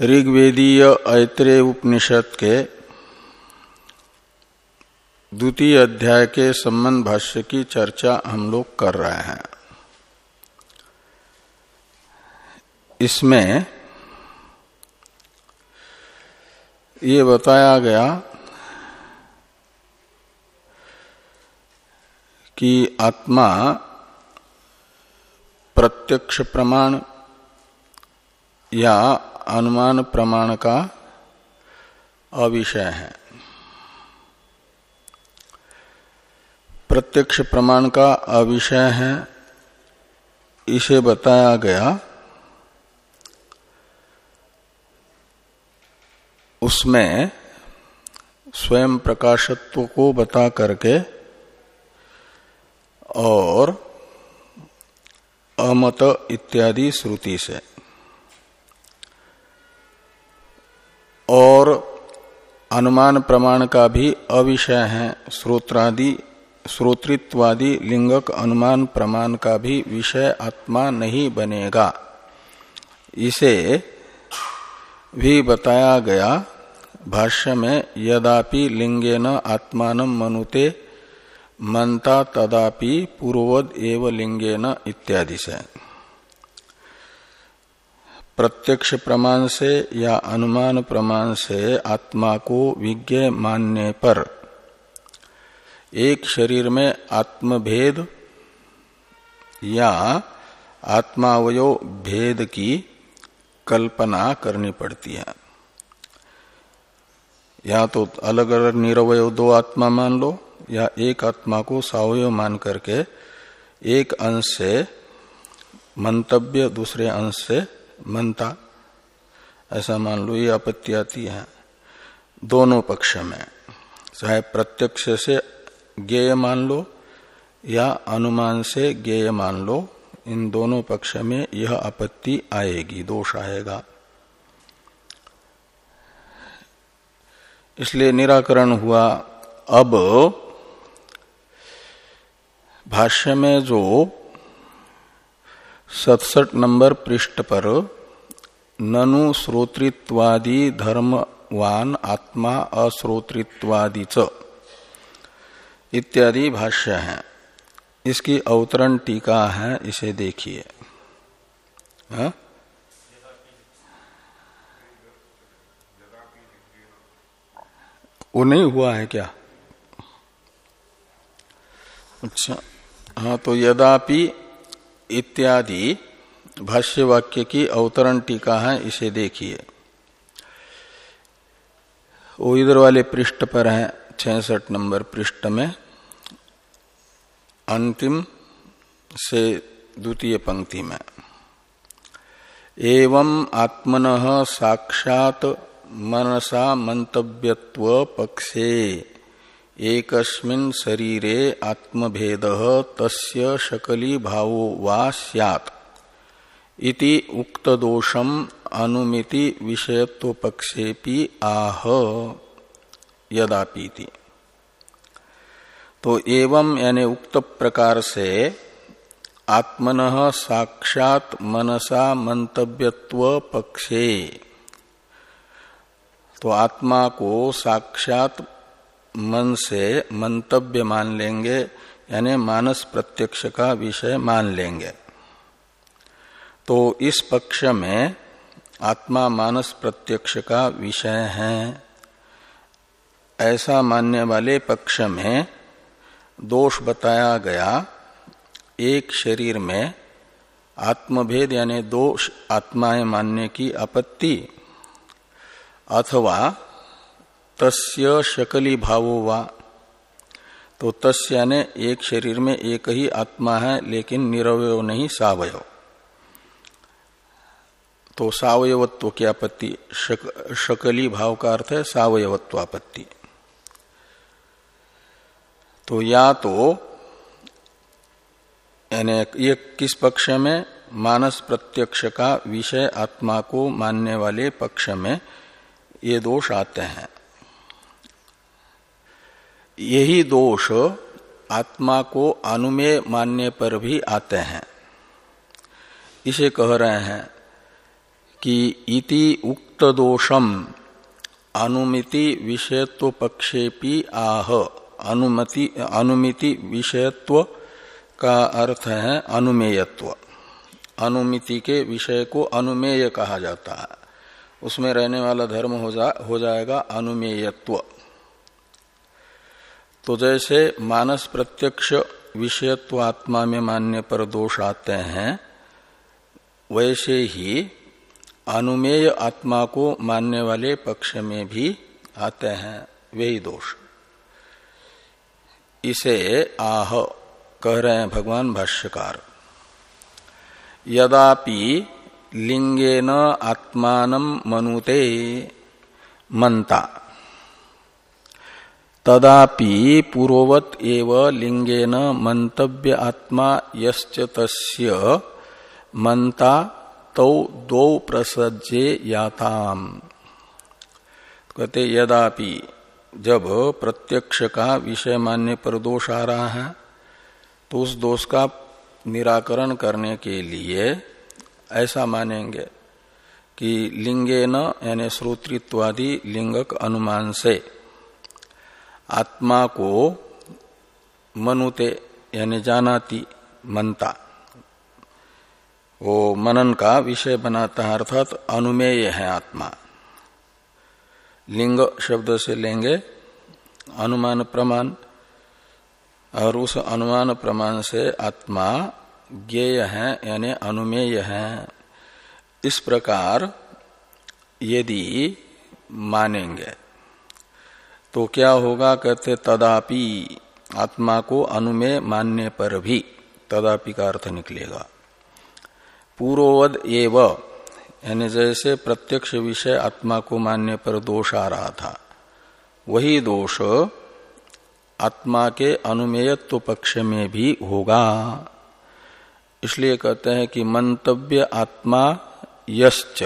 ऋग्वेदीय ऐत्रेय उपनिषद के द्वितीय अध्याय के संबंध भाष्य की चर्चा हम लोग कर रहे हैं। इसमें ये बताया गया कि आत्मा प्रत्यक्ष प्रमाण या अनुमान प्रमाण का अविषय है। प्रत्यक्ष प्रमाण का अविषय है, इसे बताया गया। उसमें स्वयं प्रकाशत्व को बता करके और अमत इत्यादि श्रुति से और अनुमान प्रमाण का भी अविषय है। श्रोत्रादि, श्रोतृत्वादि लिंगक अनुमान प्रमाण का भी विषय आत्मा नहीं बनेगा। इसे भी बताया गया भाष्य में, यदापि लिंगेन आत्मान मनुते मनता तदापि पूर्ववद एव लिंगेन इत्यादि से। प्रत्यक्ष प्रमाण से या अनुमान प्रमाण से आत्मा को विज्ञ मानने पर। एक शरीर में आत्मभेद या आत्मावयो भेद की कल्पना करनी पड़ती है। या तो अलग अलग निरवय दो आत्मा मान लो, या एक आत्मा को सावय मान करके एक अंश से, मंतव्य दूसरे अंश से मनता, ऐसा मान लो ये आपत्ति आती है, दोनों पक्ष में, चाहे प्रत्यक्ष से ज्ञेय मान लो या अनुमान से ज्ञेय मान लो, इन दोनों पक्ष में यह आपत्ति आएगी, दोष आएगा। इसलिए निराकरण हुआ अब, भाष्य में जो सतसठ नंबर पृष्ठ पर, ननु श्रोतृत्वादि धर्मवान आत्मा अश्रोतृत्वादि च इत्यादि भाष्य है। इसकी अवतरण टीका है, इसे देखिए। हाँ? वो नहीं हुआ है क्या? अच्छा हाँ तो यदापि इत्यादि भाष्य वाक्य की अवतरण टीका है, इसे देखिए। वो इधर वाले पृष्ठ पर है, छसठ नंबर पृष्ठ में। अंतिम से द्वितीय पंक्ति में। एवं आत्मन साक्षात मनसा मंतव्यत्व पक्षे। एकस्मिन शरीरे आत्मभेद तस्य शकली भावो वा स्यात्। इति उक्त दोषम अनुमिति विषयत्व पक्षेपि आह, यदापीति। तो एवं यानी उक्त प्रकार से आत्मन साक्षात मनसा मंतव्यत्व पक्षे तो आत्मा को साक्षात मन से मंतव्य मान लेंगे, यानी मानस प्रत्यक्ष का विषय मान लेंगे। तो इस पक्ष में आत्मा मानस प्रत्यक्ष का विषय है। ऐसा मानने वाले पक्ष में दोष बताया गया, एक शरीर में आत्मभेद, यानी दोष आत्माएँ मानने की आपत्ति, अथवा तस्य शकली भावो वा। तो तस्य यानी एक शरीर में एक ही आत्मा है लेकिन निरवय नहीं सावयव तो सावयवत्व की आपत्ति शक, शकली भाव का अर्थ है सावयवत्व आपत्ति तो या तो यानी ये किस पक्ष में? मानस प्रत्यक्ष का विषय आत्मा को मानने वाले पक्ष में ये दोष आते हैं। यही दोष आत्मा को अनुमेय मानने पर भी आते हैं। इसे कह रहे हैं कि इति उक्त दोषम अनुमिति विषयत्व पक्षेपी आह। अनुमति, अनुमिति विषयत्व का अर्थ है अनुमेयत्व। अनुमिति के विषय को अनुमेय कहा जाता है। उसमें रहने वाला धर्म हो जा, हो जाएगा अनुमेयत्व। तो जैसे मानस प्रत्यक्ष विषयत्व आत्मा में मान्य पर दोष आते हैं, वैसे ही अनुमेय आत्मा को मानने वाले पक्ष में भी आते हैं वही दोष। इसे आह कह रहे हैं भगवान भाष्यकार। यदापि लिंगेन आत्मान मनुते मनता तदापि पूर्ववत एव लिंगेन मंतव्य आत्मा यश्च तस्य मनता तौ दो प्रसज्जे याताम। कहते, यदापि जब प्रत्यक्ष का विषय मान्य पर दोष आ रहा है तो उस दोष का निराकरण करने के लिए ऐसा मानेंगे कि लिंगे न यानी श्रोतृत्वादि लिंगक अनुमान से आत्मा को मनुते यानी जानाती मनता वो मनन का विषय बनाता है, अर्थात अनुमेय है आत्मा। लिंग शब्द से लेंगे, अनुमान प्रमाण, और उस अनुमान प्रमाण से आत्मा ज्ञेय है, यानी अनुमेय है। इस प्रकार यदि मानेंगे तो क्या होगा? कहते, तदापि आत्मा को अनुमेय मानने पर भी तदापि का अर्थ निकलेगा। पूर्ववद एव, यानी जैसे प्रत्यक्ष विषय आत्मा को मानने पर दोष आ रहा था, वही दोष आत्मा के अनुमेयत्व पक्ष में भी होगा। इसलिए कहते हैं कि मंतव्य आत्मा यश्च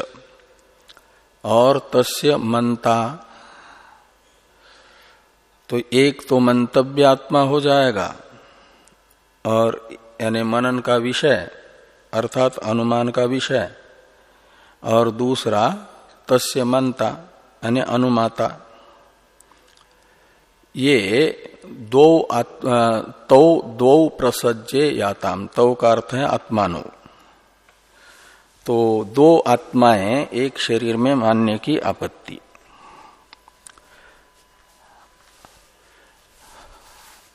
और तस्य मंता तो एक तो मंतव्य आत्मा हो जाएगा और यानी मनन का विषय, अर्थात अनुमान का विषय, और दूसरा तस्य मनता यानी अनुमाता। ये दो तो दो प्रसज्जे याताम तो का अर्थ है आत्मानो। तो दो आत्माएँ एक शरीर में मानने की आपत्ति।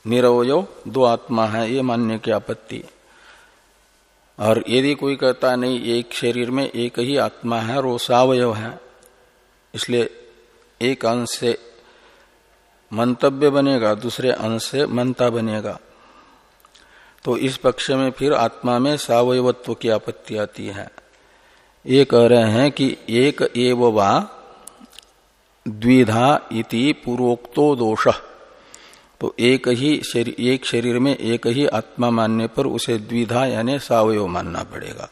निरवयो, दो आत्मा है, ये मानने की आपत्ति। और यदि कोई कहता नहीं, एक शरीर में एक ही आत्मा है और वो सावयव है, इसलिए एक अंश से मंतव्य बनेगा, दूसरे अंश से मनता बनेगा। तो इस पक्ष में फिर आत्मा में सावयवत्व की आपत्ति आती है। ये कह रहे हैं कि एक एव वा द्विधा इति पूर्वोक्तो दोष। तो एक ही शरीर एक शरीर में एक ही आत्मा मानने पर उसे द्विधा यानी सावयव मानना पड़ेगा।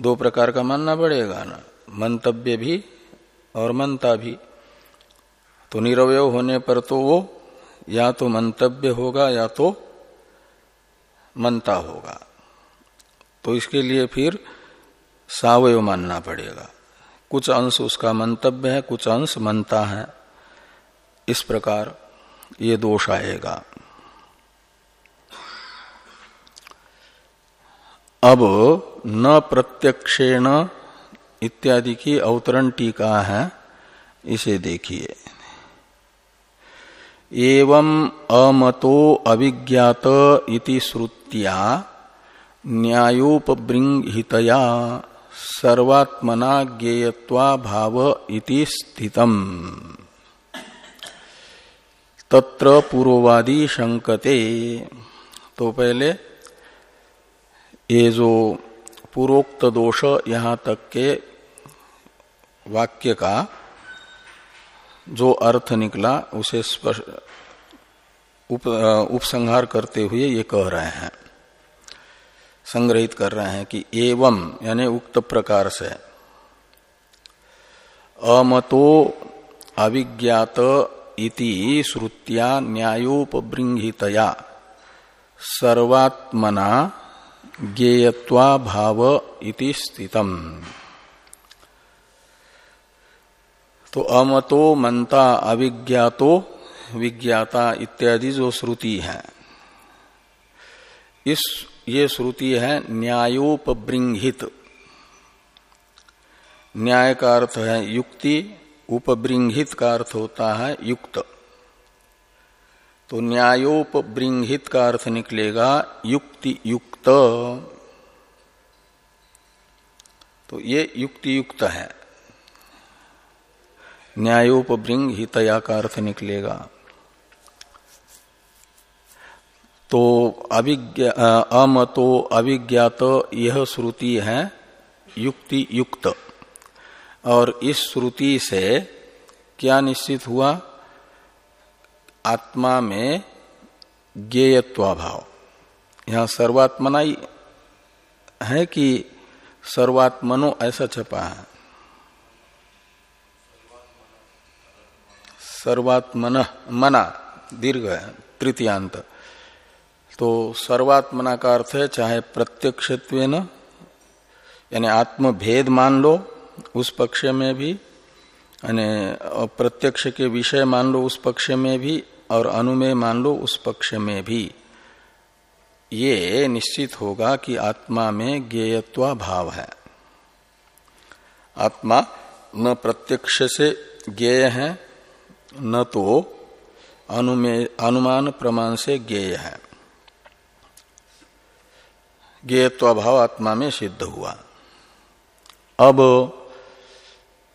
दो प्रकार का मानना पड़ेगा ना? मंतव्य भी और मनता भी। तो निरवय होने पर तो वो या तो मंतव्य होगा या तो मनता होगा। तो इसके लिए फिर सावय मानना पड़ेगा। कुछ अंश उसका मंतव्य है, कुछ अंश मनता है। इस प्रकार ये दोष आएगा। अब न प्रत्यक्षेण इत्यादि की अवतरण टीका है, इसे देखिए। एवं अमतो अभिज्ञात इति श्रुत्या न्यायोपबृंहितया सर्वात्मना ज्ञेयत्वा भाव इति स्थितम। तत्र पूर्ववादी शंकते तो पहले ये जो पूर्वोक्त दोष यहाँ तक के वाक्य का जो अर्थ निकला उसे उप, उपसंहार करते हुए ये कह रहे हैं। संग्रहित कर रहे हैं कि एवं यानी उक्त प्रकार से अमतो अविज्ञात इति श्रुत्या न्यायोपबृंहितया। सर्वात्मना ज्ञेयत्वा भाव इति स्थितम। तो अमतो मनता अविज्ञातो, विज्ञाता इत्यादि जो श्रुति है। इस ये श्रुति है न्यायोपबृंहित। न्याय का अर्थ है युक्ति उपबृंहित का अर्थ होता है, युक्त। तो न्यायोपबृंहित का अर्थ निकलेगा युक्ति युक्त तो ये युक्ति युक्त है। न्यायोपबृंग हितया का अर्थ निकलेगा। तो अमतो अभिज्ञात, यह श्रुति है युक्ति युक्त और इस श्रुति से क्या निश्चित हुआ? आत्मा में ज्ञेयत्वाभाव। यहाँ सर्वात्मना ही कि सर्वात्मनो ऐसा छपा है। सर्वात्मन, मना, दीर्घ है, तृतीयांत। तो सर्वात्मना का अर्थ है चाहे प्रत्यक्ष यानी आत्म भेद मान लो उस पक्ष में भी प्रत्यक्ष के विषय मान लो उस पक्ष में भी, और अनुमेय मान लो उस पक्ष में भी। ये निश्चित होगा कि आत्मा में ज्ञेयत्वा भाव है। आत्मा न प्रत्यक्ष से ज्ञेय है, न तो अनुमेय, अनुमान प्रमाण से ज्ञेय है। ज्ञेयत्वाभाव आत्मा में सिद्ध हुआ। अब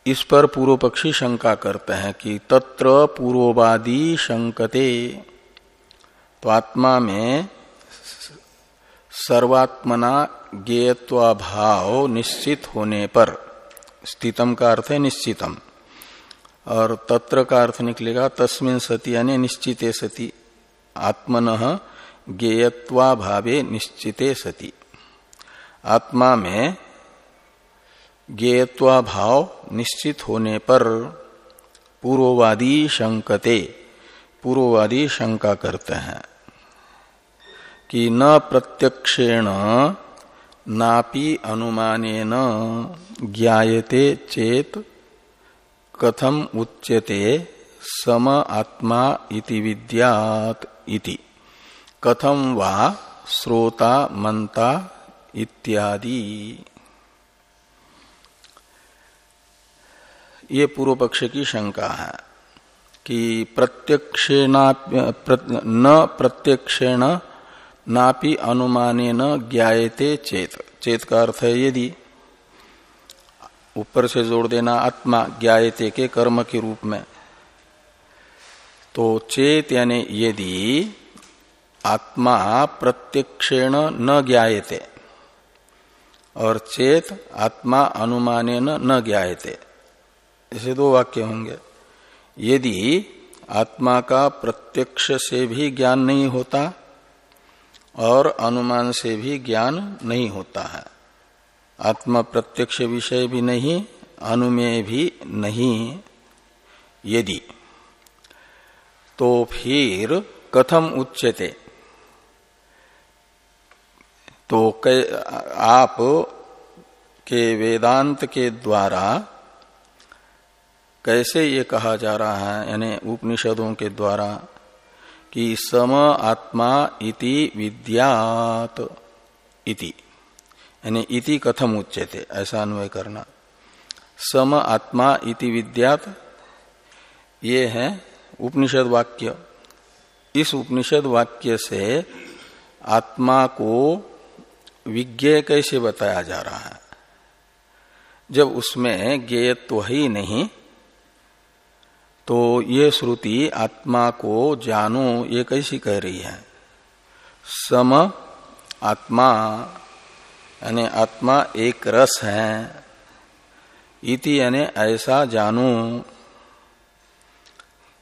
इस पर पूर्व पक्षी शंका करते हैं कि तत्र पूर्ववादी शंकते। तो आत्मा में सर्वात्मना ज्ञेयत्वाभाव निश्चित होने पर स्थितम का अर्थ है निश्चितम। और तत्र का अर्थ निकलेगा तस्मिन सती यानी निश्चिते सती। आत्मन ज्ञेयत्वा भावे निश्चिते सती। आत्मा में भाव निश्चित होने पर पूर्ववादी शंकते, पूर्ववादी शंका करते हैं कि न प्रत्यक्षेण नापि अनुमानेन ज्ञायते चेत कथम उच्यते सम आत्मा इति विद्यात इति। कथम वा श्रोता, मंता इत्यादि। ये पूर्व पक्ष की शंका है कि प्रत्यक्षेण न प्रत्यक्षेण नापि अनुमान न ज्ञाते चेत। चेत का अर्थ है यदि ऊपर से जोड़ देना आत्मा ज्ञाते के कर्म के रूप में तो चेत यानी यदि आत्मा प्रत्यक्षेण न ज्ञाते और चेत आत्मा अनुमान न ज्ञाते ऐसे दो वाक्य होंगे। यदि आत्मा का प्रत्यक्ष से भी ज्ञान नहीं होता और अनुमान से भी ज्ञान नहीं होता है। आत्मा प्रत्यक्ष विषय भी नहीं, अनुमेय भी नहीं। यदि तो फिर कथम उच्चते तो आप के वेदांत के द्वारा कैसे ये कहा जा रहा है, यानी उपनिषदों के द्वारा, कि सम आत्मा इति विद्यात इति, यानी इति कथम उच्चते ऐसा अन्वय करना। सम आत्मा इति विद्यात, ये है उपनिषद वाक्य। इस उपनिषद वाक्य से आत्मा को विज्ञेय कैसे बताया जा रहा है? जब उसमें ज्ञेयत्व ही नहीं तो ये श्रुति आत्मा को जानो, ये कैसी कह रही है? सम आत्मा, यानी आत्मा एक रस है, इति यानी ऐसा जानो।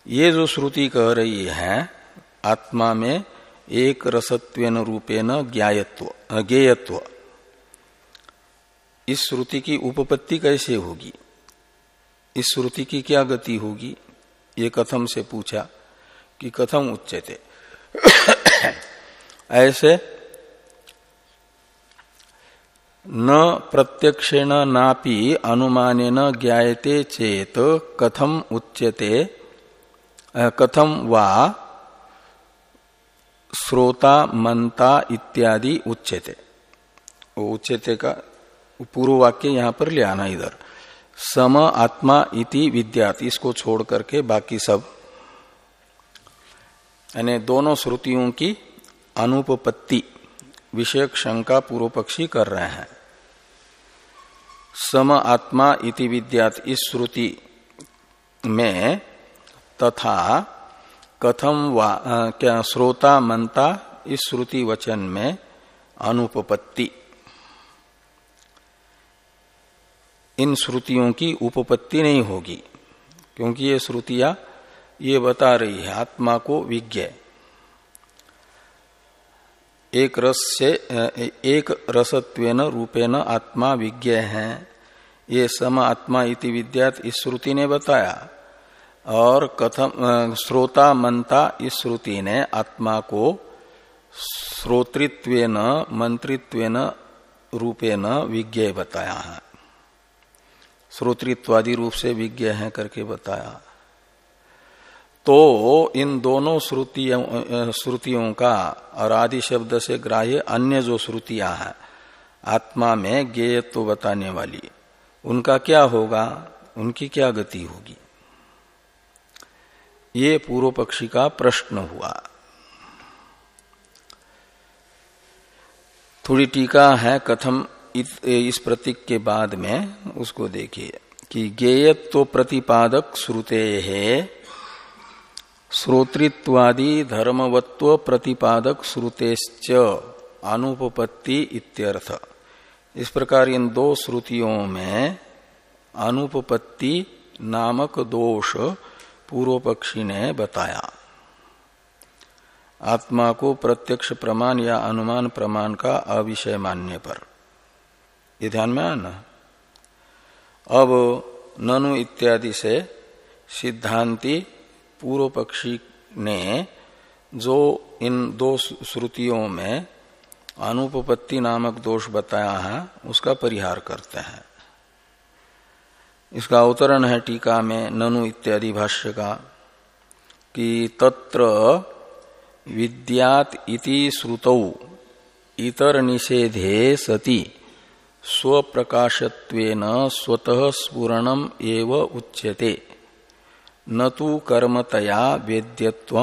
ये जो श्रुति कह रही है, आत्मा में एक रसत्वेन रूपेण ज्ञायत्व, ज्ञेयत्व। इस श्रुति की उपपत्ति कैसे होगी? इस श्रुति की क्या गति होगी? ये कथम से पूछा कि कथम उच्चते। ऐसे न प्रत्यक्षेण नापि अनुमानेन ज्ञायते चेत कथम उच्यते कथम वा श्रोता, मंता इत्यादि उच्यते। उच्यते का पूर्व वाक्य यहाँ पर ले आना इधर। सम आत्मा इति विद्यात, इसको छोड़ करके बाकी सब। यानी दोनों श्रुतियों की अनुपपत्ति, विषयक शंका पूर्व पक्षी कर रहे हैं। सम आत्मा इति विद्यात, इस श्रुति में तथा कथम वा क्या, श्रोता मनता इस श्रुति वचन में अनुपपत्ति। इन श्रुतियों की उपपत्ति नहीं होगी, क्योंकि ये श्रुतियाँ ये बता रही है, आत्मा को विज्ञ। एक रस से एक रसत्वेन रूपेण आत्मा विज्ञ है। ये सम आत्मा इति विद्यात इस श्रुति ने बताया, और कथम, श्रोता मंता इस श्रुति ने आत्मा को श्रोतृत्वेन, मंत्रित्वेन रूपेण विज्ञ बताया है। श्रोतृत्वादि रूप से विज्ञ है करके बताया। तो इन दोनों श्रुतियों का और आदि शब्द से ग्राह्य अन्य जो श्रुतियाँ हैं, आत्मा में ज्ञेयत्व बताने वाली, उनका क्या होगा? उनकी क्या गति होगी? ये पूर्व पक्षी का प्रश्न हुआ। थोड़ी टीका है कथम इस प्रतीक के बाद में उसको देखिए कि ज्ञेयत्व प्रतिपादक श्रुते है। श्रोतृत्वादि धर्मवत्व प्रतिपादक श्रुतेश्च अनुपपत्ति इत्यर्थ। इस प्रकार इन दो श्रुतियों में अनुपपत्ति नामक दोष पूर्व पक्षी ने बताया। आत्मा को प्रत्यक्ष प्रमाण या अनुमान प्रमाण का अविषय मानने पर। ये ध्यान में आना। अब ननु इत्यादि से सिद्धांति पूर्व पक्षी ने जो इन दो श्रुतियों में अनुपपत्ति नामक दोष बताया है, उसका परिहार करते हैं। इसका अवतरण है टीका में ननु इत्यादि भाष्य का, कि तत्र विद्यात इति श्रुतौ, इतर निषेधे सती। स्वप्रकाशत्वेन स्वतः स्फुरणम एव उच्यते। न तो कर्मतया वेद्यत्व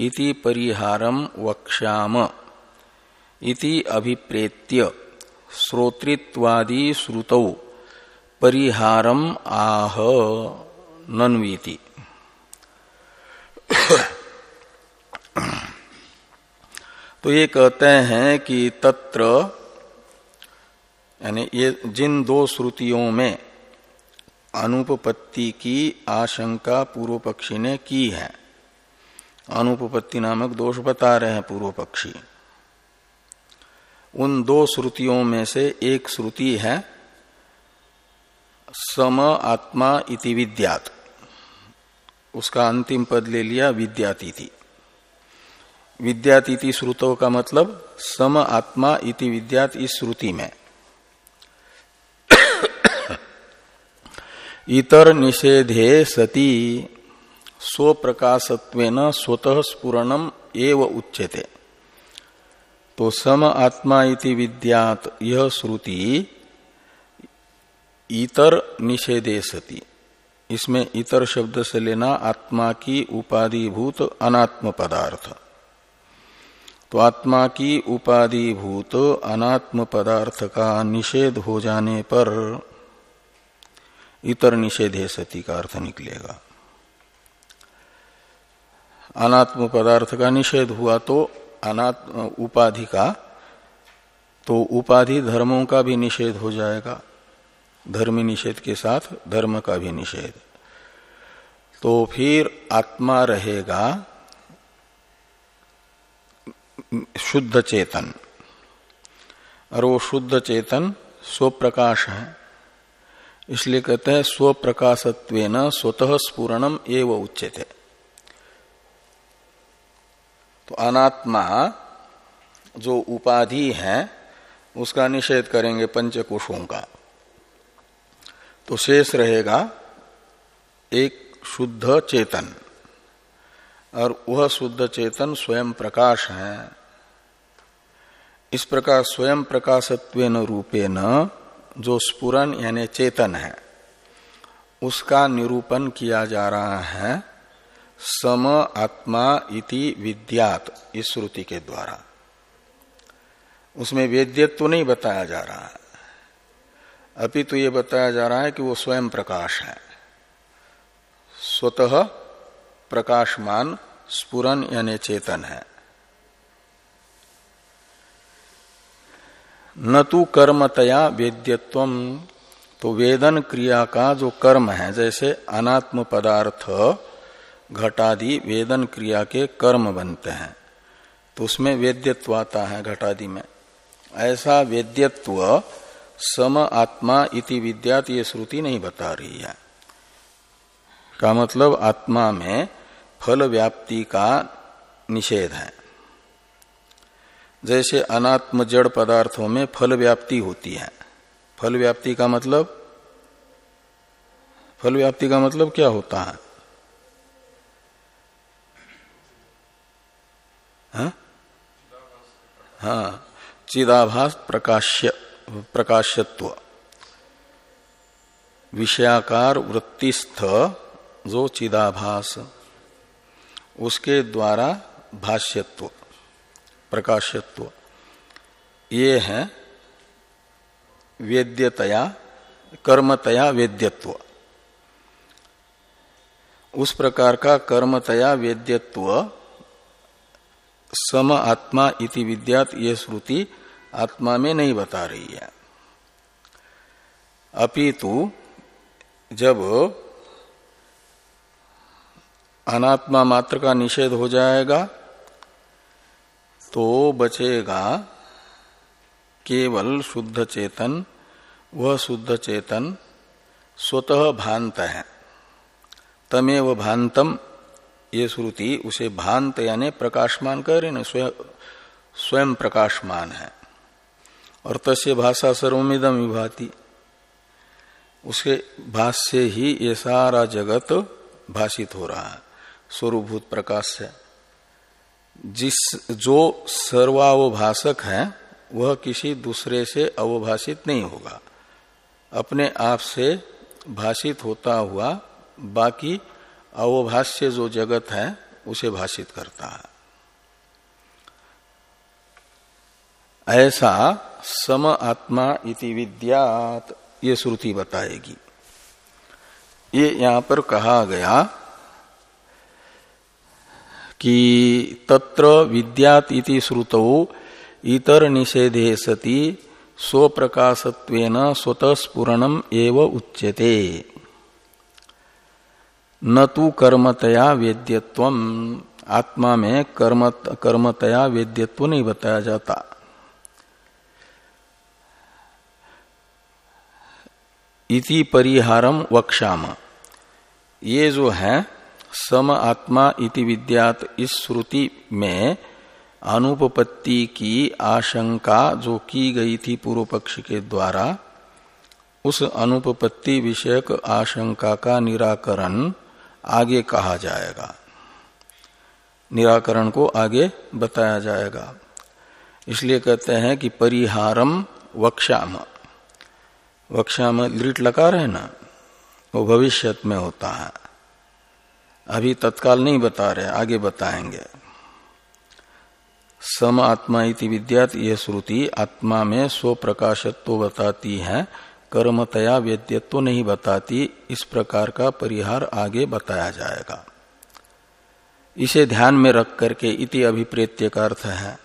इति परिहारम वक्ष्याम। इति अभिप्रेत्य श्रोतृत्वादि श्रुतौ परिहारम आह नन्वीति। तो ये कहते हैं कि तत्र यानी ये जिन दो श्रुतियों में अनुपपत्ति की आशंका पूर्व पक्षी ने की है, अनुपपत्ति नामक दोष बता रहे हैं पूर्व पक्षी उन दो श्रुतियों में से एक श्रुति है, सम आत्मा इति विद्यात। उसका अंतिम पद ले लिया विद्यातिथि विद्यातिथि श्रुतों का मतलब सम आत्मा इति विद्यात इस श्रुति में। इतर निषेधे सती स्व प्रकाशत्वेन स्वतः स्पुरणम एव उच्यते। तो सम आत्मा इति विद्यात यह श्रुति इतर निषेधे सती। इसमें इतर शब्द से लेना आत्मा की उपाधिभूत अनात्म पदार्थ तो आत्मा की उपाधिभूत अनात्म पदार्थ का निषेध हो जाने पर इतर निषेधे सती का अर्थ निकलेगा। अनात्म पदार्थ का निषेध हुआ तो अनात्म उपाधि का तो उपाधि धर्मों का भी निषेध हो जाएगा। धर्म निषेध के साथ धर्म का भी निषेध। तो फिर आत्मा रहेगा शुद्ध चेतन। और वो शुद्ध चेतन स्वप्रकाश है। इसलिए कहते हैं स्व प्रकाशत्व स्वतः स्पूरणम एवं उच्चते तो अनात्मा जो उपाधि है, उसका निषेध करेंगे पंचकोशों का। तो शेष रहेगा एक शुद्ध चेतन, और वह शुद्ध चेतन स्वयं प्रकाश है। इस प्रकार स्वयं प्रकाशत्व रूपे न जो स्पुरन यानी चेतन है, उसका निरूपण किया जा रहा है सम आत्मा इति विद्यात इस श्रुति के द्वारा। उसमें वेद्यत्व तो नहीं बताया जा रहा है। अभी तो ये बताया जा रहा है कि वो स्वयं प्रकाश है। स्वतः प्रकाशमान स्पुरन यानी चेतन है। न तो कर्मतया वेद्यत्व। तो वेदन क्रिया का जो कर्म है, जैसे अनात्म पदार्थ घटादि वेदन क्रिया के कर्म बनते हैं तो उसमें वेद्यत्व आता है घटादि में। ऐसा वेद्यत्व सम आत्मा इति विद्यात ये श्रुति नहीं बता रही है। का मतलब आत्मा में फल व्याप्ति का निषेध है। जैसे अनात्म जड़ पदार्थों में फल व्याप्ति होती है। फल व्याप्ति का मतलब? फल व्याप्ति का मतलब क्या होता है? हा? हाँ चिदाभास प्रकाश्य प्रकाशत्व विषयाकार वृत्तिस्थ जो चिदाभास, उसके द्वारा भाष्यत्व। प्रकाशत्व। ये है वेद्यतया, कर्मतया वेद्यत्व। उस प्रकार का कर्मतया वेद्यत्व, सम आत्मा इति विद्यात ये श्रुति आत्मा में नहीं बता रही है। अपितु जब अनात्मा मात्र का निषेध हो जाएगा तो बचेगा केवल शुद्ध चेतन, वह शुद्ध चेतन स्वतः भांत है। तमेव भांतम, ये श्रुति उसे भांत यानी प्रकाशमान कह रहे ना स्वयं प्रकाशमान है। और तस्य भाषा सर्वमिदम विभाति। उसके भाष से ही ये सारा जगत भाषित हो रहा है। स्वरूभूत प्रकाश से। जिस जो सर्वावभाषक है, वह किसी दूसरे से अवभाषित नहीं होगा। अपने आप से भाषित होता हुआ बाकी अवभाष्य जो जगत है, उसे भाषित करता है। ऐसा सम आत्मा इति विद्यात ये श्रुति बताएगी। ये यहाँ पर कहा गया कि तत्र विद्यात इति श्रुतौ इतर निषेधे सती स्वप्रकाशत्वेन स्वतः स्पुरणम एव उच्यते। न तो कर्मतया वेद्यत्व आत्मा में कर्म, कर्मतया वेद्यत्व नहीं बताया जाता। इति परिहारम वक्षाम ये जो है सम आत्मा इति विद्यात इस श्रुति में अनुपपत्ति की आशंका जो की गई थी पूर्व पक्ष के द्वारा, उस अनुपपत्ति विषयक आशंका का निराकरण आगे कहा जाएगा। निराकरण को आगे बताया जाएगा। इसलिए कहते हैं कि परिहारम वक्षाम वक्षाम लिट लकार रहे ना? वो भविष्य में होता है। अभी तत्काल नहीं बता रहे, आगे बताएँगे। सम आत्मा इति विद्यात यह श्रुति आत्मा में स्व प्रकाशत्व बताती है, कर्मतया वेद्यत्व नहीं बताती, इस प्रकार का परिहार आगे बताया जाएगा। इसे ध्यान में रख करके इति अभिप्रेत्य का अर्थ है।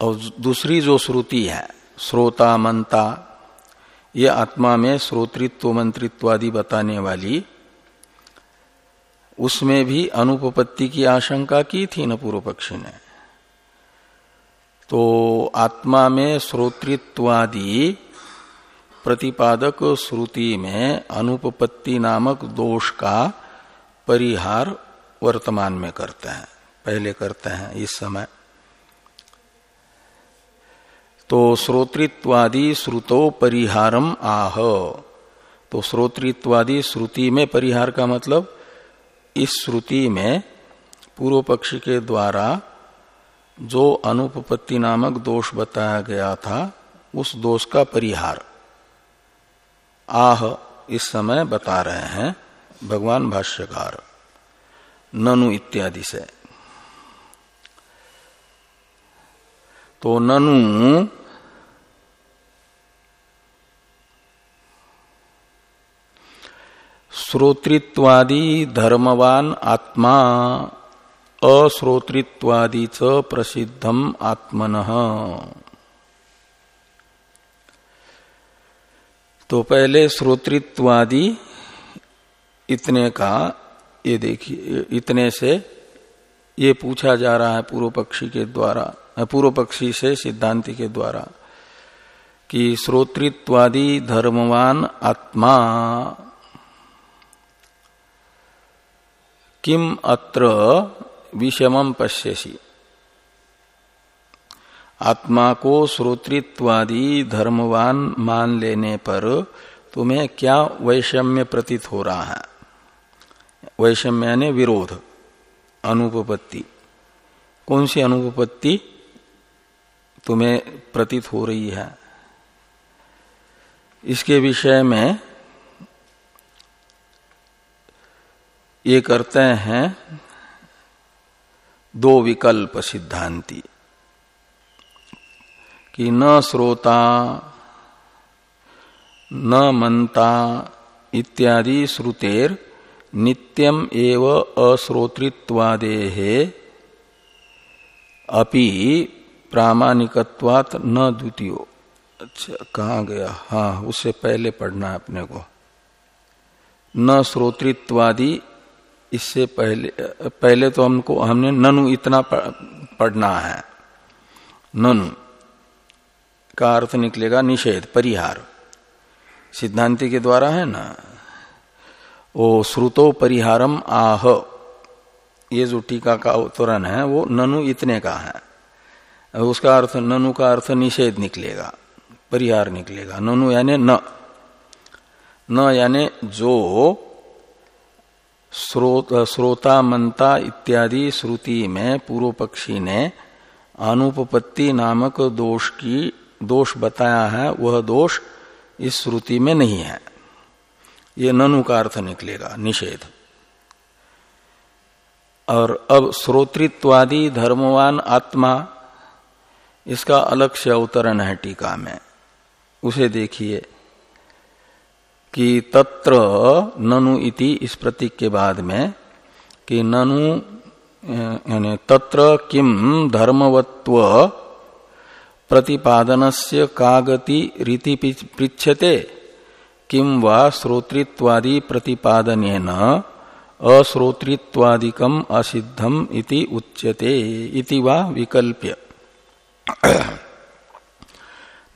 और दूसरी जो श्रुति है, श्रोता मंता, ये आत्मा में श्रोतृत्व मंत्रित्व आदि बताने वाली उसमें भी अनुपपत्ति की आशंका की थी न पूर्व पक्षी ने। तो आत्मा में श्रोतृत्वादि प्रतिपादक श्रुति में अनुपपत्ति नामक दोष का परिहार वर्तमान में करते हैं, पहले करते हैं इस समय। तो श्रोतृत्वादि श्रुतो परिहारम आह। तो श्रोतृत्वादि श्रुति में परिहार का मतलब इस श्रुति में पूर्व पक्षी के द्वारा जो अनुपपत्ति नामक दोष बताया गया था, उस दोष का परिहार। आह, इस समय बता रहे हैं भगवान भाष्यकार, ननु इत्यादि से। तो ननु श्रोतृत्वादि धर्मवान आत्मा। अश्रोतृत्वादीच प्रसिद्धम आत्मन। तो पहले श्रोतृत्वादि, इतने का, ये देखिए, इतने से ये पूछा जा रहा है पूर्व पक्षी के द्वारा, पूर्व पक्षी से सिद्धांति के द्वारा कि श्रोतृत्वादि धर्मवान आत्मा किम अत्र विषमम पश्यसी? आत्मा को श्रोतृत्वादि धर्मवान मान लेने पर तुम्हें क्या वैषम्य प्रतीत हो रहा है? वैषम्य यानी विरोध, अनुपपत्ति। कौन सी अनुपपत्ति तुम्हें प्रतीत हो रही है? इसके विषय में ये करते हैं दो विकल्प सिद्धांति। कि न श्रोता, न मनता इत्यादि श्रुतेर नित्यम एव अश्रोतृत्वादे अपि प्रामाणिकत्वात न द्वितीय। अच्छा कहा गया? हाँ उससे पहले पढ़ना है अपने को। न श्रोतृत्वादि इससे पहले पहले तो हमको, हमने ननु इतना पढ़ना है। ननु का अर्थ निकलेगा निषेध, परिहार। सिद्धांति के द्वारा है ना? वो श्रुतो परिहारम आह। ये जो टीका का उत्तरण है, वो ननु इतने का है। उसका अर्थ, ननु का अर्थ निषेध निकलेगा, परिहार निकलेगा। ननु यानी न। न यानी जो श्रोता मंता इत्यादि श्रुति में पूर्व पक्षी ने अनुपपत्ति नामक दोष की, दोष बताया है, वह दोष इस श्रुति में नहीं है। ये ननु का अर्थ निकलेगा, निषेध। और अब श्रोतृत्वादि धर्मवान आत्मा, इसका अलग से अवतरण है टीका में। उसे देखिए। कि तत्र ननु इति इस प्रतीक के बाद में कि ननु यानी तत्र किम धर्मवत्व प्रतिपादन से कागति रीति पृछते किम वा श्रोतृत्वादि प्रतिपादन अश्रोतृत्वादिकम असिद्धम इति उच्यते इति वा विकल्प्य।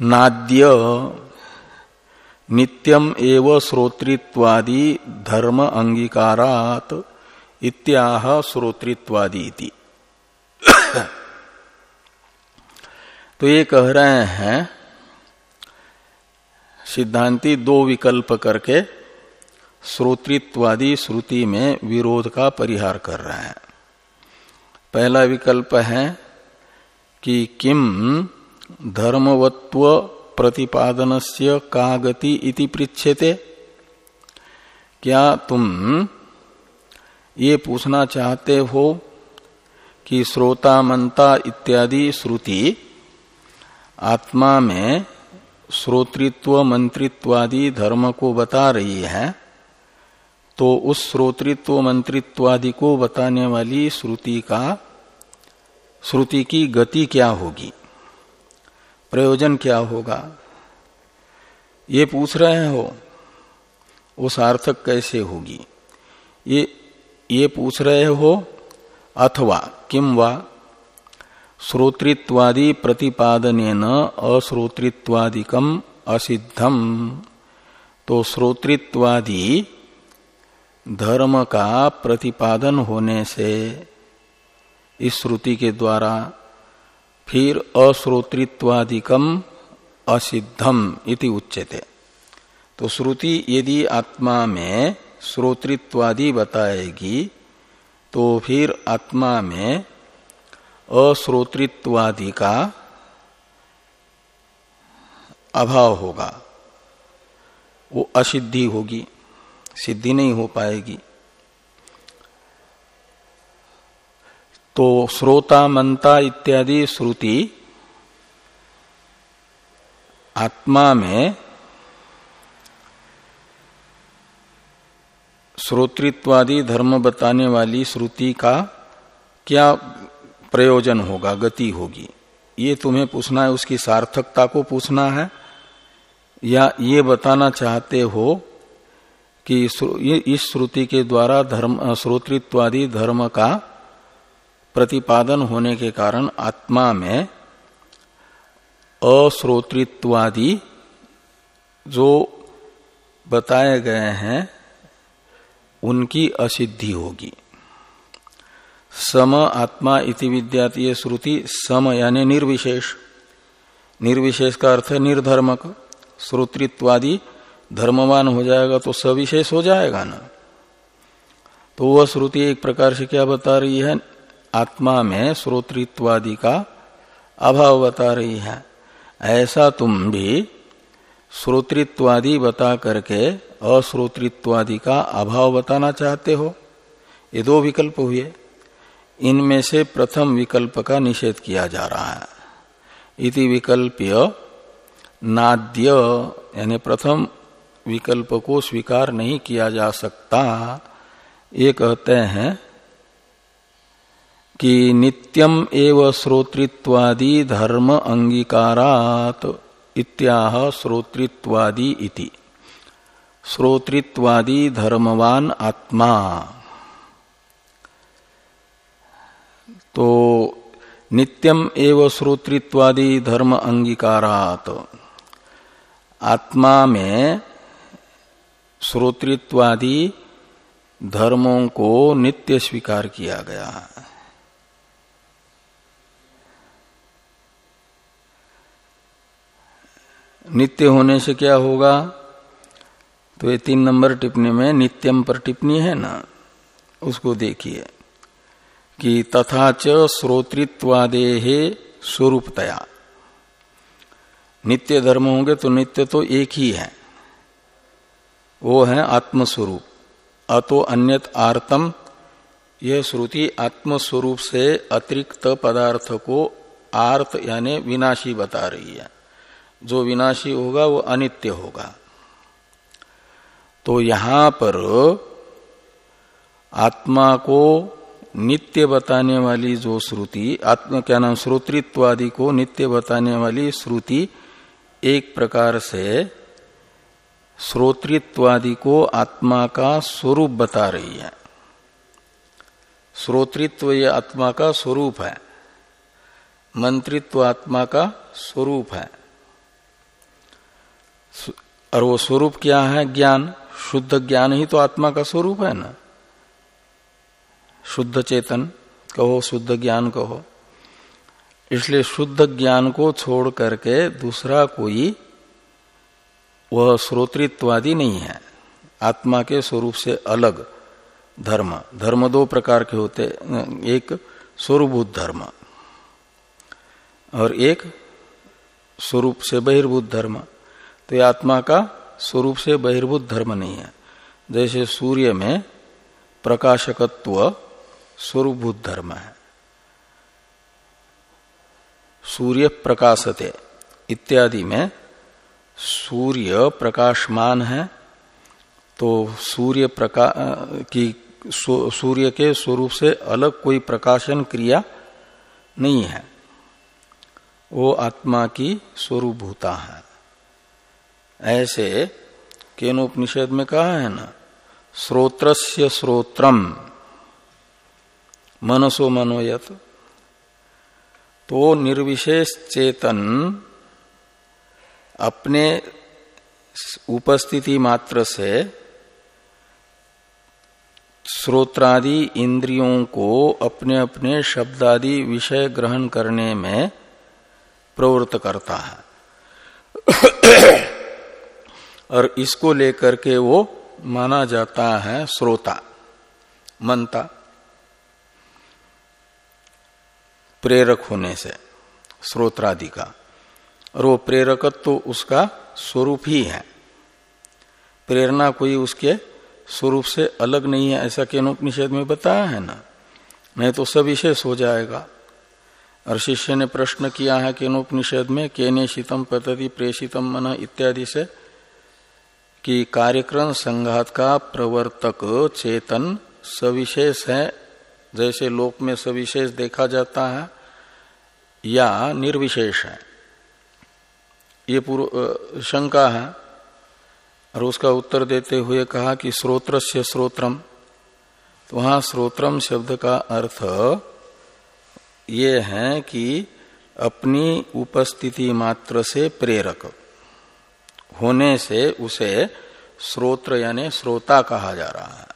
नाद्य नित्यम एव श्रोतृत्वादि धर्म अंगीकारात इत्याह श्रोतृत्वादि इति तो ये कह रहे हैं, सिद्धांति दो विकल्प करके श्रोतृत्वादी श्रुति में विरोध का परिहार कर रहे हैं। पहला विकल्प है कि किम धर्मवत्व प्रतिपादन से का गति इति पृछ्यते क्या तुम ये पूछना चाहते हो कि श्रोता मंता इत्यादि श्रुति आत्मा में श्रोतृत्व, मंत्रित्वादि धर्म को बता रही है तो उस श्रोतृत्व, मंत्रित्वादि को बताने वाली श्रुति का, श्रुति की गति क्या होगी? प्रयोजन क्या होगा? ये पूछ रहे हो, वो सार्थक कैसे होगी? ये ये पूछ रहे हो, अथवा किम वा? श्रोतृत्वादि प्रतिपादन अश्रोतृत्वादिकम असिद्धम तो श्रोतृत्वादि धर्म का प्रतिपादन होने से इस श्रुति के द्वारा फिर अश्रोतृत्वादिकम असिद्धम इति उच्यते। तो श्रुति यदि आत्मा में श्रोतृत्वादि बताएगी तो फिर आत्मा में अश्रोतृत्वादि का अभाव होगा। वो असिद्धि होगी, सिद्धि नहीं हो पाएगी। तो श्रोता मंता इत्यादि श्रुति आत्मा में श्रोतृत्वादि धर्म बताने वाली श्रुति का क्या प्रयोजन होगा, गति होगी? ये तुम्हें पूछना है, उसकी सार्थकता को पूछना है, या ये बताना चाहते हो कि इस श्रुति के द्वारा धर्म श्रोतृत्वादि धर्म का प्रतिपादन होने के कारण आत्मा में अश्रोतृत्वादि जो बताए गए हैं, उनकी असिद्धि होगी। सम आत्मा इति विद्यातीय श्रुति, सम यानी निर्विशेष। निर्विशेष का अर्थ है निर्धर्मक। श्रोतृत्वादि धर्मवान हो जाएगा तो सविशेष हो जाएगा ना। तो वह श्रुति एक प्रकार से क्या बता रही है? आत्मा में श्रोतृत्वादि का अभाव बता रही है। ऐसा तुम भी श्रोतृत्वादि बता करके अश्रोतृत्वादि का अभाव बताना चाहते हो? ये दो विकल्प हुए। इनमें से प्रथम विकल्प का निषेध किया जा रहा है। इति विकल्प्य नाद्य, यानी प्रथम विकल्प को स्वीकार नहीं किया जा सकता। ये कहते हैं कि नित्यम एव श्रोतृत्वादि धर्म अंगीकारात इत्याह श्रोतृत्वादि इति। श्रोतृत्वादि धर्मवान आत्मा। तो नित्यम एव श्रोतृत्वादि धर्म अंगीकारात। आत्मा में श्रोतृत्वादि धर्मों को नित्य स्वीकार किया गया। है नित्य होने से क्या होगा? तो ये तीन नंबर टिप्पणी में नित्यम पर टिप्पणी है ना? उसको देखिए कि तथा च स्वरूपतया। नित्य धर्म होंगे तो नित्य तो एक ही है। वो है आत्मस्वरूप। अतो अन्यत आर्तम। यह श्रुति आत्मस्वरूप से अतिरिक्त पदार्थ को आर्त यानी विनाशी बता रही है। जो विनाशी होगा वो अनित्य होगा। तो यहाँ पर आत्मा को नित्य बताने वाली जो श्रुति, आत्मा क्या नाम, श्रोतृत्वादि को नित्य बताने वाली श्रुति एक प्रकार से श्रोतृत्वादि को आत्मा का स्वरूप बता रही है। श्रोतृत्व ये आत्मा का स्वरूप है। मंत्रित्व आत्मा का स्वरूप है। और वो स्वरूप क्या है? ज्ञान। शुद्ध ज्ञान ही तो आत्मा का स्वरूप है ना? शुद्ध चेतन, कहो शुद्ध ज्ञान कहो। इसलिए शुद्ध ज्ञान को छोड़ करके दूसरा कोई वह श्रोतृत्वादी नहीं है। आत्मा के स्वरूप से अलग धर्म। धर्म दो प्रकार के होते एक स्वरूभूत धर्म और एक स्वरूप से बहिर्भूत धर्म। तो ये आत्मा का स्वरूप से बहिर्भूत धर्म नहीं है। जैसे सूर्य में प्रकाशकत्व स्वरूपभूत धर्म है। सूर्य प्रकाशते, इत्यादि में सूर्य प्रकाशमान है तो सूर्य प्रका की सूर्य के स्वरूप से अलग कोई प्रकाशन क्रिया नहीं है। वो आत्मा की स्वरूपभूता है। ऐसे केनोपनिषद में कहा है ना, श्रोत्रस्य श्रोत्रम, मनसो मनोयत तो निर्विशेष चेतन अपने उपस्थिति मात्र से श्रोत्रादि इंद्रियों को अपने अपने शब्दादि विषय ग्रहण करने में प्रवृत्त करता है। और इसको लेकर के वो माना जाता है श्रोता मनता प्रेरक होने से स्रोत्रादि का। और वो प्रेरकत्व तो उसका स्वरूप ही है। प्रेरणा कोई उसके स्वरूप से अलग नहीं है, ऐसा केनोपनिषद में बताया है ना। नहीं तो सब विशेष हो जाएगा। और शिष्य ने प्रश्न किया है केनोपनिषद में, केने शीतम पद्धति प्रेषितम मन इत्यादि से कि कार्यक्रम संघात का प्रवर्तक चेतन सविशेष है। जैसे लोक में सविशेष देखा जाता है या निर्विशेष है। ये पूर्व शंका है। और उसका उत्तर देते हुए कहा कि स्रोत्र से स्रोत्रम तो वहाँ स्रोत्रम शब्द का अर्थ ये है कि अपनी उपस्थिति मात्र से प्रेरक। होने से उसे स्रोत्र यानी श्रोता कहा जा रहा है।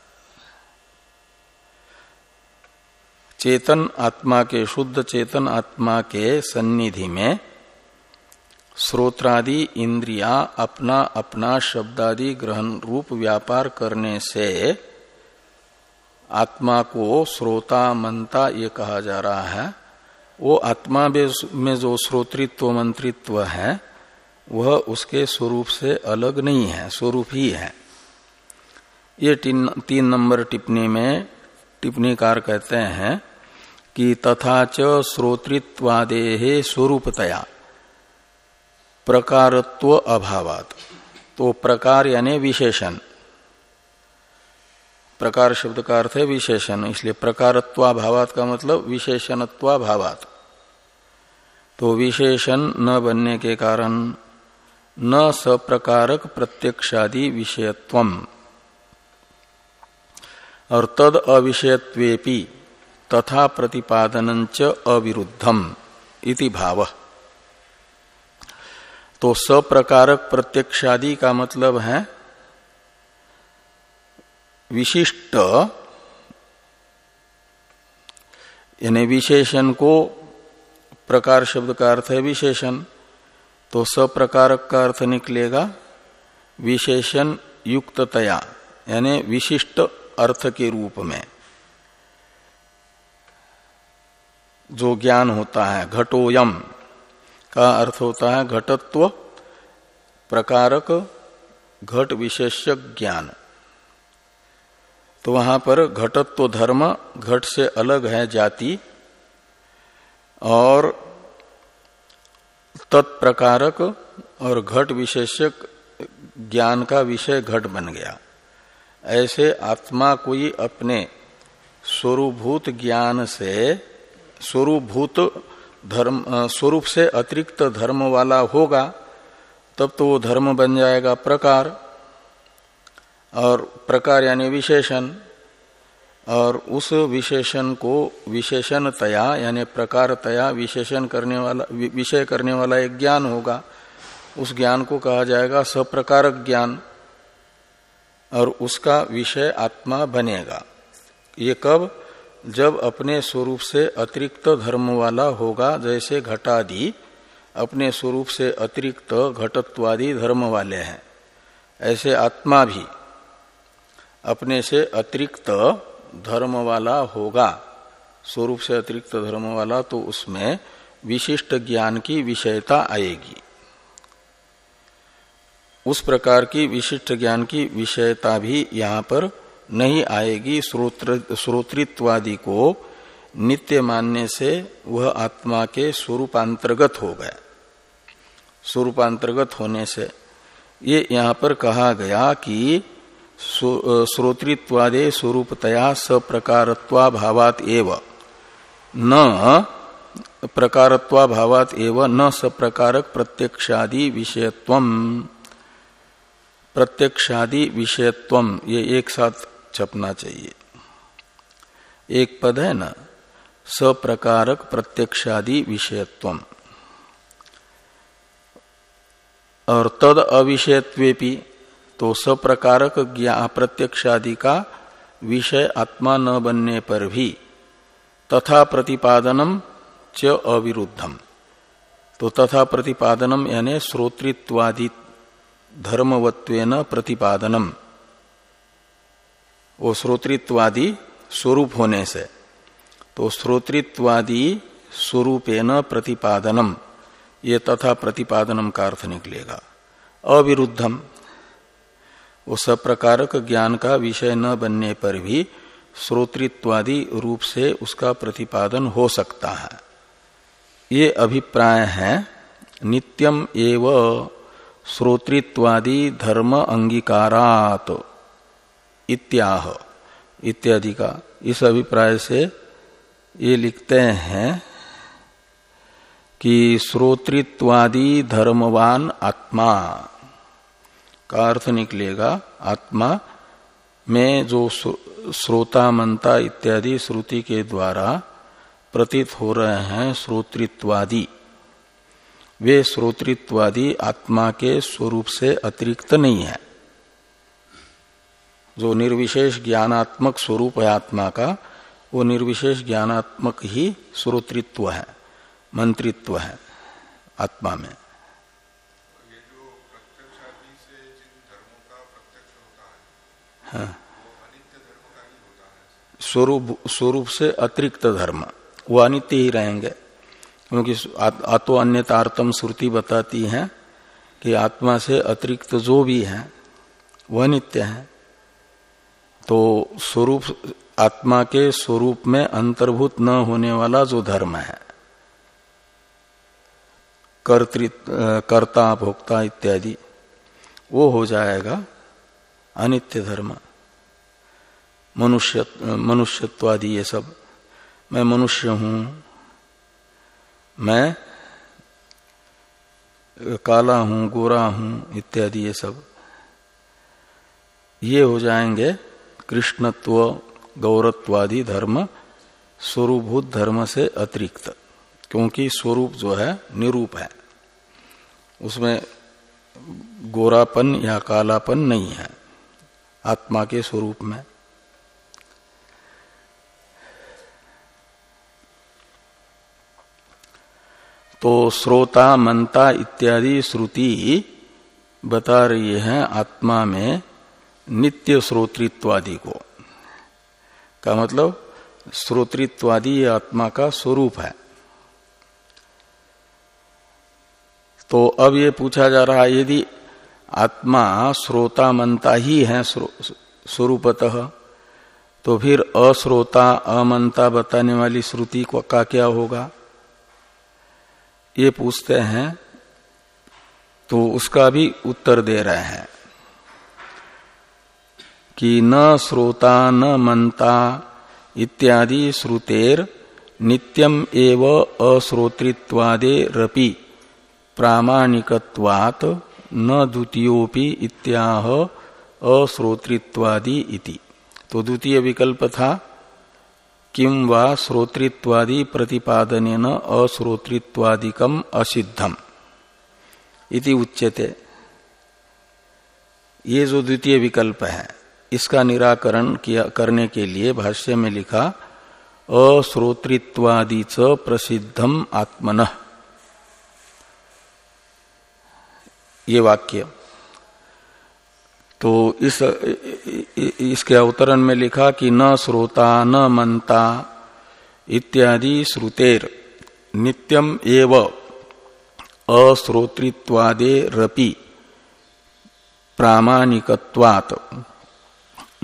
चेतन आत्मा के, शुद्ध चेतन आत्मा के सन्निधि में श्रोत्रादि इंद्रिया अपना अपना शब्दादि ग्रहण रूप व्यापार करने से आत्मा को श्रोता मनता ये कहा जा रहा है। वो आत्मा में जो श्रोतृत्व मंत्रित्व है वह उसके स्वरूप से अलग नहीं है स्वरूप ही है। ये तीन, तीन नंबर टिप्पणी में टिप्पणीकार कहते हैं कि तथा च श्रोतृत्वादे स्वरूपतया प्रकारत्व अभावात। तो प्रकार यानी विशेषण। प्रकार शब्द का अर्थ है विशेषण इसलिए प्रकारत्वाभावात का मतलब विशेषणत्वाभावात। तो विशेषण न बनने के कारण न सप्रकारक प्रत्यक्षादि विषयत्व और तद अविषयत्वेपि तथा प्रतिपादन अविरुद्धम इति भाव। तो सप्रकारक प्रत्यक्षादि का मतलब है, विशिष्ट, यानी विशेषण को प्रकार शब्द का अर्थ है विशेषण। तो सप्रकारक का अर्थ निकलेगा विशेषण युक्ततया, यानी विशिष्ट अर्थ के रूप में। जो ज्ञान होता है, घटोयम का अर्थ होता है घटत्व, प्रकारक घट विशेषक ज्ञान। तो वहाँ पर घटत्व धर्म, घट से अलग है जाति, और तत्प्रकारक और घट विशेषक ज्ञान का विषय घट बन गया। ऐसे आत्मा कोई अपने स्वरूभूत ज्ञान से, स्वरूभूत धर्म स्वरूप से अतिरिक्त धर्म वाला होगा, तब तो वो धर्म बन जाएगा प्रकार। और प्रकार यानी विशेषण। और उस विशेषण को विशेषणतया, यानी प्रकारतया विशेषण करने वाला विषय करने वाला एक ज्ञान होगा। उस ज्ञान को कहा जाएगा सप्रकारक ज्ञान। और उसका विषय आत्मा बनेगा। ये कब? जब अपने स्वरूप से अतिरिक्त धर्म वाला होगा, जैसे घटादि, अपने स्वरूप से अतिरिक्त घटत्वादि धर्म वाले हैं। ऐसे आत्मा भी अपने से अतिरिक्त धर्म वाला होगा, स्वरूप से अतिरिक्त धर्म वाला तो उसमें विशिष्ट ज्ञान की विषयता आएगी। उस प्रकार की विशिष्ट ज्ञान की विषयता भी यहाँ पर नहीं आएगी। श्रोतृत्वादि को नित्य मानने से वह आत्मा के स्वरूपांतर्गत हो गया। स्वरूपांतर्गत होने से ये यहाँ पर कहा गया कि श्रोतृत्वादे स्वरूपतया सप्रकारत्वाभावात एव। न, प्रकारत्वाभावात एव, न सप्रकारक प्रत्यक्षादि विषयत्व प्रत्यक्षादि विषयत्व ये एक साथ छपना चाहिए। एक पद है ना, सप्रकारक प्रत्यक्षादि विषयत्व और तद अविषयत्वेपि तो सप्रकारक प्रत्यक्षादि का विषय आत्मा न बनने पर भी तथा प्रतिपादनम च अविरुद्धम। तो तथा प्रतिपादनम यानी श्रोतृत्वादि धर्मवत्व प्रतिपादनम। वो श्रोतृत्वादि स्वरूप होने से तो श्रोतृत्वादि स्वरूपेण प्रतिपादनम, ये तथा प्रतिपादनम का अर्थ निकलेगा। अविरुद्धम। वो सब प्रकारक ज्ञान का विषय न बनने पर भी श्रोतृत्वादि रूप से उसका प्रतिपादन हो सकता है। ये अभिप्राय है। नित्यम एव श्रोतृत्वादि धर्म अंगीकारात इत्याह। इत्यादि का इस अभिप्राय से ये लिखते हैं कि श्रोतृत्वादि धर्मवान आत्मा का अर्थ निकलेगा आत्मा में जो श्रोता मंता इत्यादि श्रुति के द्वारा प्रतीत हो रहे हैं, श्रोतृत्वादि। वे श्रोतृत्वादि आत्मा के स्वरूप से अतिरिक्त नहीं है। जो निर्विशेष ज्ञानात्मक स्वरूप है आत्मा का, वो निर्विशेष ज्ञानात्मक ही श्रोतृत्व है, मंत्रित्व है आत्मा में। स्वरूप स्वरूप से अतिरिक्त धर्म, वो अनित्य ही रहेंगे, क्योंकि आतो अन्यतार्तम श्रुति बताती है कि आत्मा से अतिरिक्त जो भी है वह नित्य है। तो स्वरूप, आत्मा के स्वरूप में अंतर्भूत न होने वाला जो धर्म है कर्ता, भोक्ता इत्यादि, वो हो जाएगा अनित्य धर्म मनुष्य, मनुष्यत्वादि ये सब। मैं मनुष्य हूँ। मैं काला हूँ, गोरा हूँ, इत्यादि ये सब। ये हो जाएँगे कृष्णत्व, गौरत्वादि धर्म, स्वरूभूत धर्म से अतिरिक्त। क्योंकि स्वरूप जो है, निरूप है। उसमें गोरापन या कालापन नहीं है। आत्मा के स्वरूप में। तो श्रोता मनता इत्यादि श्रुति बता रही है आत्मा में नित्य श्रोतृत्वादि को। का मतलब श्रोतृत्वादि आत्मा का स्वरूप है। तो अब ये पूछा जा रहा है, यदि आत्मा श्रोता मनता ही है स्वरूपतः। तो फिर अश्रोता अमनता बताने वाली श्रुति को क्या होगा? ये पूछते हैं तो उसका भी उत्तर दे रहे हैं कि न श्रोता, न मनता इत्यादि श्रुतेर नित्यम एव अश्रोतृत्वादे रपि न द्वितीयोपि इत्याह अश्रोतृत्वादि इति। तो द्वितीय विकल्प था किम वा श्रोतृत्वादि प्रतिपादन अश्रोतृत्वादिकम असिद्धम। इति उच्यते। ये जो द्वितीय विकल्प है, इसका निराकरण करने के लिए भाष्य में लिखा, अश्रोतृत्वादि च प्रसिद्धम आत्मन। ये वाक्य। तो इस, इसके अवतरण में लिखा कि न श्रोता, न मनता, इत्यादि श्रुतेर नित्यम एव अश्रोतृत्वादे रपि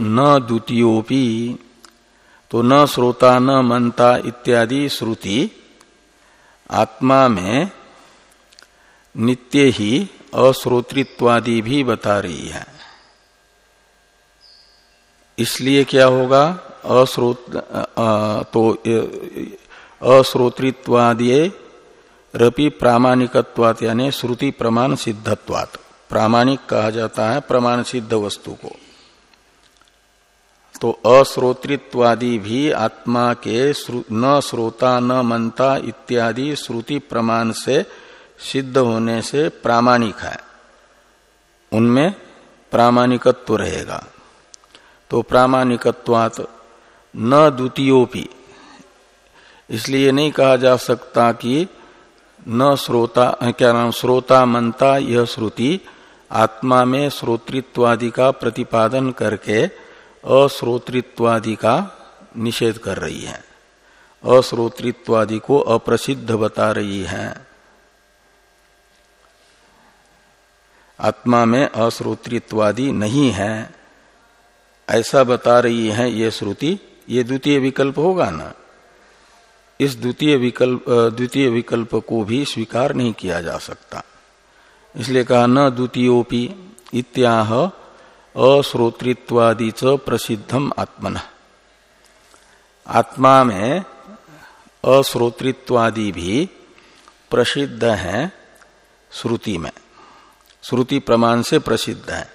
न द्वितीयोपि तो न श्रोता, न मनता इत्यादि श्रुति आत्मा में नित्य ही अश्रोतृत्वादि भी बता रही है। इसलिए क्या होगा? अश्रोत तो अश्रोतृत्वादि रपि प्रामाणिकत्वात, यानी श्रुति प्रमाण सिद्धत्वात। प्रामाणिक कहा जाता है, प्रमाण सिद्ध वस्तु को। तो अश्रोतृत्वादि भी आत्मा के न श्रोता, न मनता इत्यादि श्रुति प्रमाण से सिद्ध होने से प्रामाणिक है। उनमें प्रामाणिकत्व रहेगा। तो प्रामाणिकत्वात न द्वितीयोपि इसलिए नहीं कहा जा सकता कि न श्रोता क्या नाम, श्रोता मनता यह श्रुति आत्मा में श्रोतृत्वादि का प्रतिपादन करके अश्रोतृत्वादि का निषेध कर रही है। अश्रोतृत्वादि को अप्रसिद्ध बता रही है। आत्मा में अश्रोतृत्वादि नहीं है। ऐसा बता रही है ये श्रुति। ये द्वितीय विकल्प होगा ना? इस द्वितीय विकल्प द्वितीय विकल्प को भी स्वीकार नहीं किया जा सकता। इसलिए कहा न द्वितीयोपि इत्याह अश्रोतृत्वादि च प्रसिद्धम आत्मन। आत्मा में अश्रोतृत्वादि भी प्रसिद्ध है श्रुति में। श्रुति प्रमाण से प्रसिद्ध है।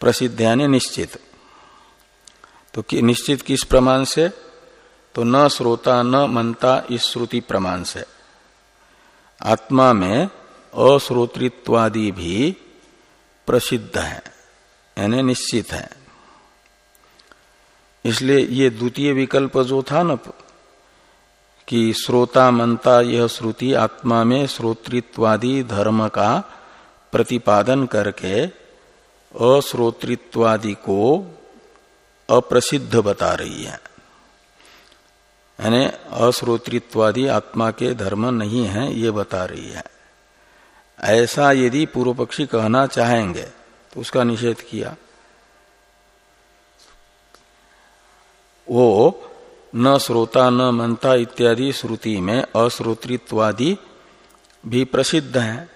प्रसिद्ध यानी निश्चित। तो कि निश्चित किस प्रमाण से? तो न श्रोता, न मनता इस श्रुति प्रमाण से। आत्मा में अश्रोतृत्वादि भी प्रसिद्ध है, यानी निश्चित है। इसलिए ये द्वितीय विकल्प जो था न, कि श्रोता मनता यह श्रुति आत्मा में श्रोतृत्वादि धर्म का प्रतिपादन करके अश्रोतृत्वादि को अप्रसिद्ध बता रही है। यानी अश्रोतृत्वादि आत्मा के धर्म नहीं है, ये बता रही है। ऐसा यदि पूर्व पक्षी कहना चाहेंगे तो उसका निषेध किया। वो न श्रोता न मनता इत्यादि श्रुति में अश्रोतृत्वादि भी प्रसिद्ध है।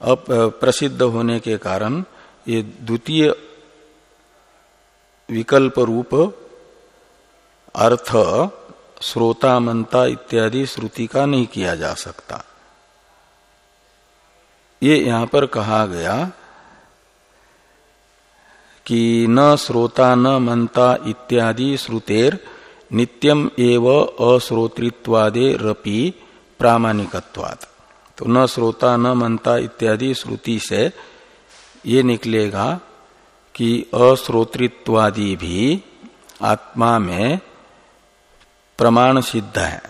अब प्रसिद्ध होने के कारण ये द्वितीय विकल्प रूप, अर्थ श्रोता मनता इत्यादि श्रुति का नहीं किया जा सकता। ये यहाँ पर कहा गया कि न श्रोता न मनता इत्यादि श्रुतेर नित्यम एव अश्रोतृत्वादे रपि प्रामाणिकत्वात्। तो न श्रोता न मनता इत्यादि श्रुति से ये निकलेगा कि अश्रोतृत्वादि भी आत्मा में प्रमाण सिद्ध है।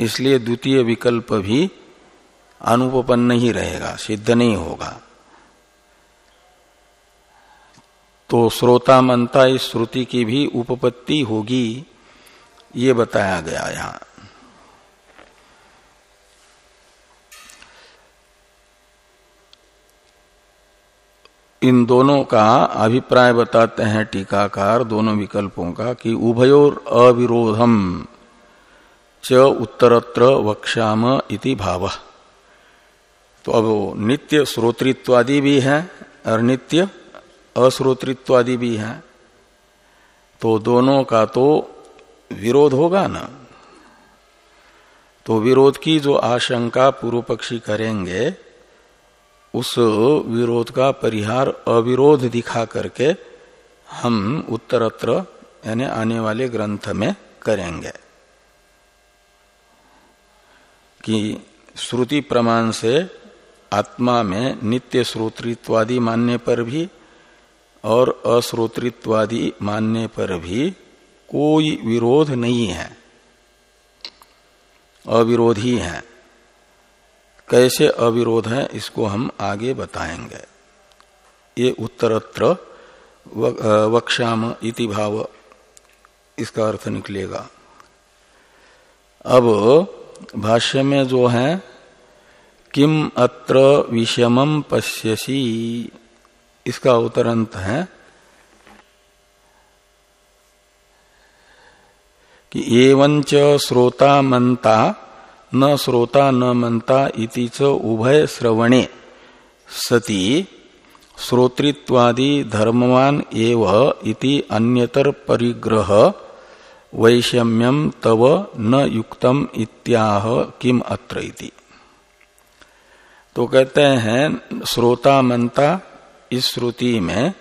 इसलिए द्वितीय विकल्प भी अनुपन्न ही रहेगा, सिद्ध नहीं होगा। तो श्रोता मनता इस श्रुति की भी उपपत्ति होगी, ये बताया गया यहाँ। इन दोनों का अभिप्राय बताते हैं टीकाकार दोनों विकल्पों का कि उभयोर अविरोधम च उत्तरत्र वक्षाम इति भाव। तो अब नित्य श्रोतृत्वादि भी है और नित्य अश्रोतृत्वादि भी है। तो दोनों का तो विरोध होगा ना? तो विरोध की जो आशंका पूर्व पक्षी करेंगे उस विरोध का परिहार अविरोध दिखा करके हम उत्तरत्र, यानी आने वाले ग्रंथ में करेंगे। कि श्रुति प्रमाण से आत्मा में नित्य श्रोतृत्वादि मानने पर भी और अश्रोतृत्वादि मानने पर भी कोई विरोध नहीं है। अविरोधी है। कैसे अविरोध है, इसको हम आगे बताएँगे। ये उत्तरत्र वक्षाम इति भाव, इसका अर्थ निकलेगा। अब भाष्य में जो है, किम अत्र विषमम पश्यसी, इसका उत्तरंत है कि एवंच श्रोता मनता न श्रोता न मनता इति च उभय श्रवणे। सती, श्रोतृत्वादि धर्मवान एव इति अन्यतर परिग्रह वैषम्यम तव न युक्तम इत्याह किम अत्र इति। तो कहते हैं, श्रोता मनता, इस श्रुति में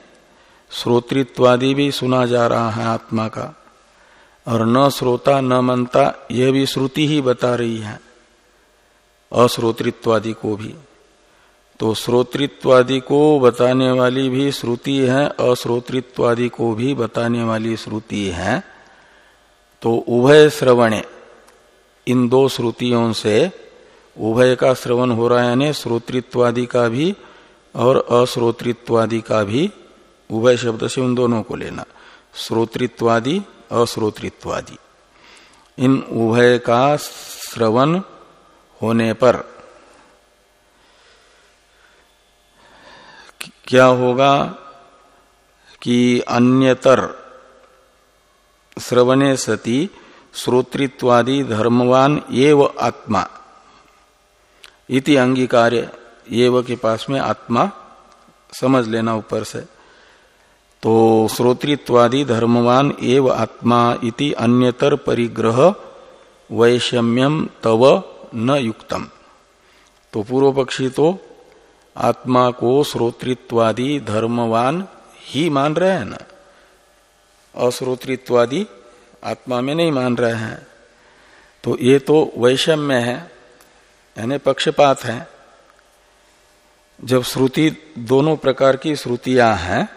श्रोतृत्वादि भी सुना जा रहा है आत्मा का, और न श्रोता न मनता, यह भी श्रुति ही बता रही है। अश्रोतृत्वादि को भी। तो श्रोतृत्वादि को बताने वाली भी श्रुति है अश्रोतृत्वादि को भी बताने वाली श्रुति है। तो उभय श्रवणे, इन दो श्रुतियों से उभय का श्रवण हो रहा है, यानी श्रोतृत्वादि का भी और अश्रोतृत्वादि का भी उभय शब्द से उन दोनों को लेना। श्रोतृत्वादि अश्रोतृत्वादि इन उभय का श्रवण होने पर क्या होगा कि अन्यतर श्रवणे सती, श्रोतृत्वादि धर्मवान एव आत्मा। इति अंगीकार्य एव के पास में आत्मा, समझ लेना ऊपर से। तो श्रोतृत्वादि धर्मवान एव आत्मा इति अन्यतर परिग्रह वैषम्यम तव न युक्तम। तो पूर्व पक्षी तो आत्मा को श्रोतृत्वादि धर्मवान ही मान रहे हैं ना। अश्रोतृत्वादि आत्मा में नहीं मान रहे हैं। तो ये तो वैषम्य है, यानी पक्षपात है। जब श्रुति दोनों प्रकार की श्रुतियाँ हैं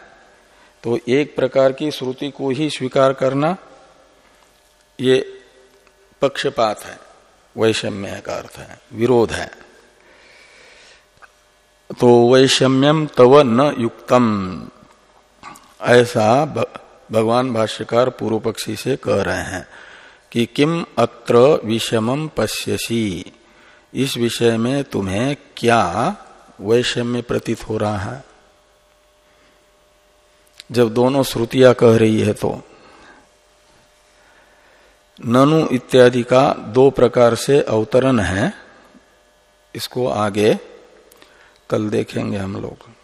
तो एक प्रकार की श्रुति को ही स्वीकार करना ये पक्षपात है। वैषम्य का अर्थ है, विरोध है। तो वैषम्यम तव न युक्तम। ऐसा भगवान भाष्यकार पूर्व पक्षी से कह रहे हैं कि किम अत्र विषमम पश्यसी। इस विषय में तुम्हें क्या वैषम्य प्रतीत हो रहा है? जब दोनों श्रुतियाँ कह रही है तो। ननु इत्यादि का दो प्रकार से अवतरण है। इसको आगे कल देखेंगे हम लोग।